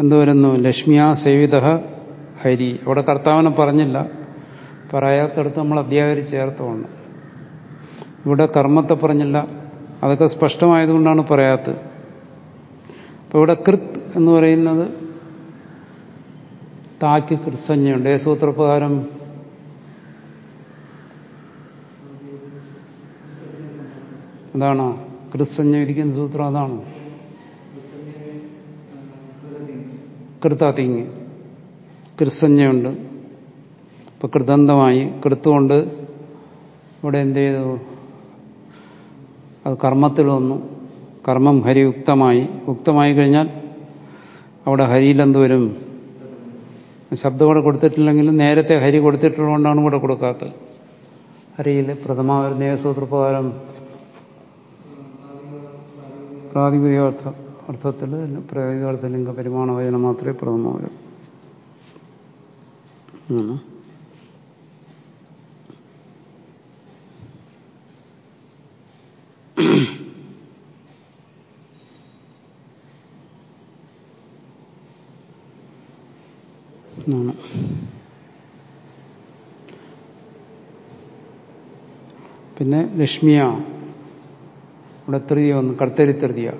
എന്തു വരുന്നു? ലക്ഷ്മിയ സേവിത ഹരി. അവിടെ കർത്താവിനെ പറഞ്ഞില്ല. പറയാത്തടത്ത് നമ്മൾ അധ്യാപകർ ചേർത്തുകൊണ്ട്. ഇവിടെ കർമ്മത്തെ പറഞ്ഞില്ല. അതൊക്കെ സ്പഷ്ടമായതുകൊണ്ടാണ് പറയാത്തത്. അപ്പോൾ ഇവിടെ കൃത് എന്ന് പറയുന്നത് താക്ക് കൃത്സഞ്ജയുണ്ട്. ഏ സൂത്രപ്രകാരം? അതാണോ? കൃത്സഞ്ജ ഇരിക്കുന്ന സൂത്രം അതാണോ? കൃതാതിങ് കൃത്സഞ്ജയുണ്ട്. ഇപ്പൊ കൃതന്തമായി കൃത്തുകൊണ്ട് ഇവിടെ എന്ത് ചെയ്തു? അത് കർമ്മത്തിൽ വന്നു. കർമ്മം ഹരിയുക്തമായി. യുക്തമായി കഴിഞ്ഞാൽ അവിടെ ഹരിയിലെന്ത് വരും? ശബ്ദം കൂടെ കൊടുത്തിട്ടില്ലെങ്കിലും നേരത്തെ ഹരി കൊടുത്തിട്ടുള്ളതുകൊണ്ടാണ് ഇവിടെ കൊടുക്കാത്തത്. ഹരിയിൽ പ്രഥമ വരുന്ന പ്രാതിപതിക അർത്ഥ അർത്ഥത്തിൽ പ്രായോഗികാർത്ഥ ലിംഗ പരിമാണ വചനം മാത്രമേ പ്രഥമ വരൂ. ആണ്. പിന്നെ ലക്ഷ്മിയ. ഇവിടെ തൃതീയ ഒന്ന് കടത്തരി തൃതിയ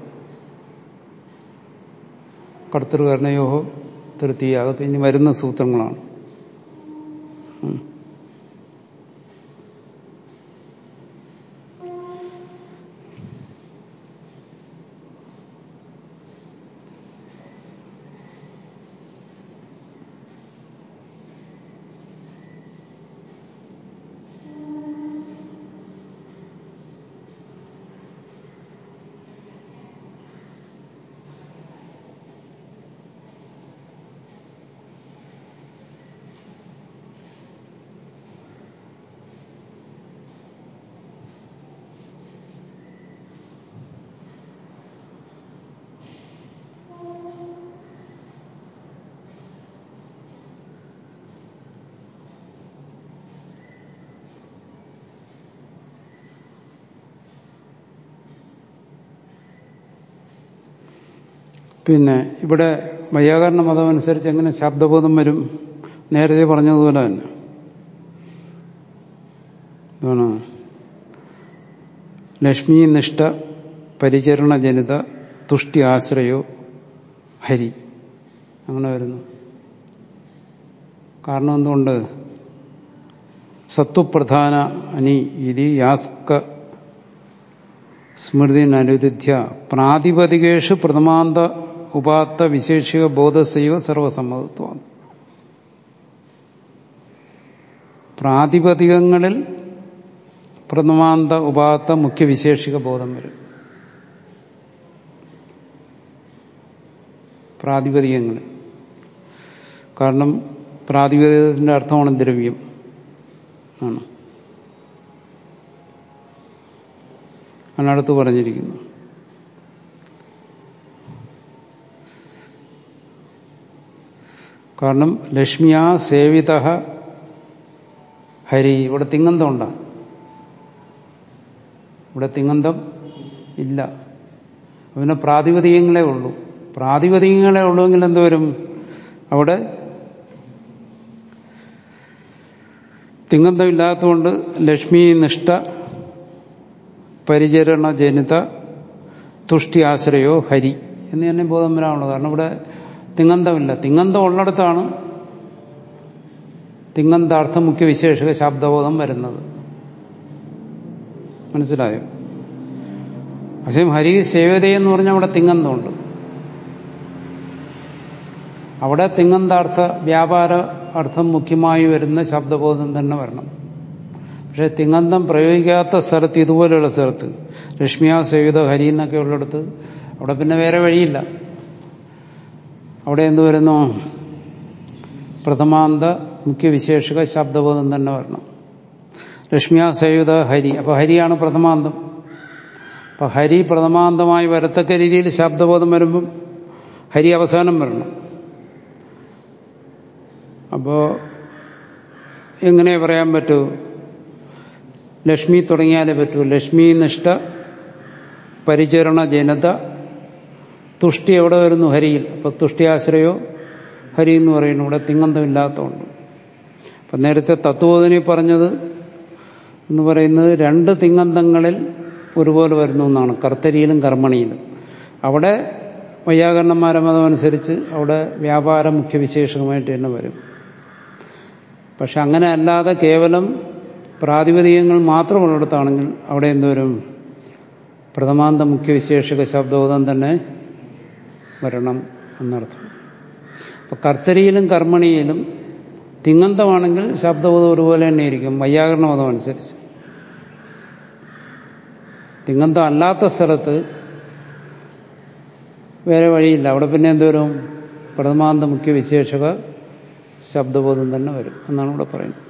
കടത്തൃകരണയോഹോ തൃതീയ അതൊക്കെ ഇനി വരുന്ന സൂത്രങ്ങളാണ്. പിന്നെ ഇവിടെ വൈയാകരണ മതം അനുസരിച്ച് എങ്ങനെ ശബ്ദബോധം വരും? നേരത്തെ പറഞ്ഞതുപോലെ തന്നെ. എന്താണ് ലക്ഷ്മി നിഷ്ഠ പരിചരണ ജനിത തുഷ്ടി ആശ്രയോ ഹരി. അങ്ങനെ വരുന്നു. കാരണം എന്തുകൊണ്ട്? സത്വപ്രധാന അനി ഇതി യാസ്ക സ്മൃതിനനുരുദ്ധ്യ പ്രാതിപതികേഷു പ്രഥമാന്ത ഉപാത്ത വിശേഷിക ബോധസൈവ സർവസമ്മതത്വമാണ്. പ്രാതിപതികങ്ങളിൽ പ്രഥമാന്ത ഉപാത്ത മുഖ്യവിശേഷിക ബോധം വരും. പ്രാതിപതികങ്ങളിൽ. കാരണം പ്രാതിപതികത്തിന്റെ അർത്ഥമാണ് ദ്രവ്യം. ആണ്. അതിനടുത്ത് പറഞ്ഞിരിക്കുന്നു. കാരണം ലക്ഷ്മിയാ സേവിത ഹരി. ഇവിടെ തിങ്ങന്തം ഉണ്ടോ ഇവിടെ തിങ്ങന്തം ഇല്ല. പിന്നെ പ്രാതിപതികങ്ങളെ ഉള്ളൂ. പ്രാതിപതികങ്ങളെ ഉള്ളുവെങ്കിൽ എന്തുവരും അവിടെ തിങ്ങന്തം ഇല്ലാത്തതുകൊണ്ട് ലക്ഷ്മി നിഷ്ഠ പരിചരണ ജനിത തുഷ്ടി ആശ്രയോ ഹരി എന്ന് തന്നെ ബോധം വരാനുള്ളൂ. കാരണം ഇവിടെ തിങ്ങന്തമില്ല. തിങ്ങന്തം ഉള്ളിടത്താണ് തിങ്ങന്താർത്ഥ മുഖ്യ വിശേഷക ശബ്ദബോധം വരുന്നത്. മനസ്സിലായോ? പക്ഷേ ഹരി സേവതയെന്ന് പറഞ്ഞാൽ അവിടെ തിങ്ങന്തമുണ്ട്. അവിടെ തിങ്ങന്താർത്ഥ വ്യാപാര അർത്ഥം മുഖ്യമായി വരുന്ന ശബ്ദബോധം തന്നെ വരണം. പക്ഷേ തിങ്ങന്തം പ്രയോഗിക്കാത്ത സ്ഥലത്ത് ഇതുപോലെയുള്ള സ്ഥലത്ത് രശ്മിയ സേവിത ഹരി എന്നൊക്കെ ഉള്ളിടത്ത് അവിടെ പിന്നെ വേറെ വഴിയില്ല. അവിടെ എന്ത് വരുന്നു? പ്രഥമാന്ത മുഖ്യ മുഖ്യവിശേഷക ശബ്ദബോധം തന്നെ വരണം. ലക്ഷ്മിയ സയുത ഹരി. അപ്പൊ ഹരിയാണ് പ്രഥമാന്തം. അപ്പൊ ഹരി പ്രഥമാന്തമായി വരത്തക്ക രീതിയിൽ ശബ്ദബോധം വരുമ്പം ഹരി അവസാനം വരണം. അപ്പോ എങ്ങനെ പറയാൻ പറ്റൂ? ലക്ഷ്മി തുടങ്ങിയാലേ പറ്റൂ. ലക്ഷ്മി നിഷ്ഠ പരിചരണ ജനത തുഷ്ടി എവിടെ വരുന്നു? ഹരിയിൽ. അപ്പൊ തുഷ്ടിയാശ്രയോ? ഹരി എന്ന് പറയുന്നു. ഇവിടെ തിങ്ങന്തമില്ലാത്തതുകൊണ്ട്. അപ്പം നേരത്തെ തത്വബോധനി പറഞ്ഞത് എന്ന് പറയുന്നത് രണ്ട് തിങ്ങന്തങ്ങളിൽ ഒരുപോലെ വരുന്നു എന്നാണ്. കർത്തരിയിലും കർമ്മണിയിലും. അവിടെ വൈയാകരണന്മാരെ മതമനുസരിച്ച് അവിടെ വ്യാപാര മുഖ്യവിശേഷകമായിട്ട് തന്നെ വരും. പക്ഷെ അങ്ങനെ അല്ലാതെ കേവലം പ്രാതിപതികങ്ങൾ മാത്രമുള്ളിടത്താണെങ്കിൽ അവിടെ എന്തോരും പ്രഥമാന്ത മുഖ്യവിശേഷക ശബ്ദബോധം തന്നെ വരണം എന്നർത്ഥം. അപ്പൊ കർത്തരിയിലും കർമ്മണിയിലും തിങ്ങന്തമാണെങ്കിൽ ശബ്ദബോധം ഒരുപോലെ തന്നെ ഇരിക്കും. വൈയാകരണബോധം അനുസരിച്ച്. തിങ്ങന്തം അല്ലാത്ത സ്ഥലത്ത് വേറെ വഴിയില്ല. അവിടെ പിന്നെ എന്തോരും പ്രഥമാന്ത മുഖ്യ വിശേഷക ശബ്ദബോധം തന്നെ വരും എന്നാണ് ഇവിടെ പറയുന്നത്.